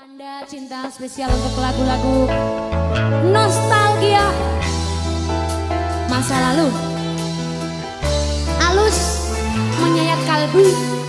Tanda cinta spesial untuk lagu-lagu nostalgia masa lalu. Alus menyayat kalbu.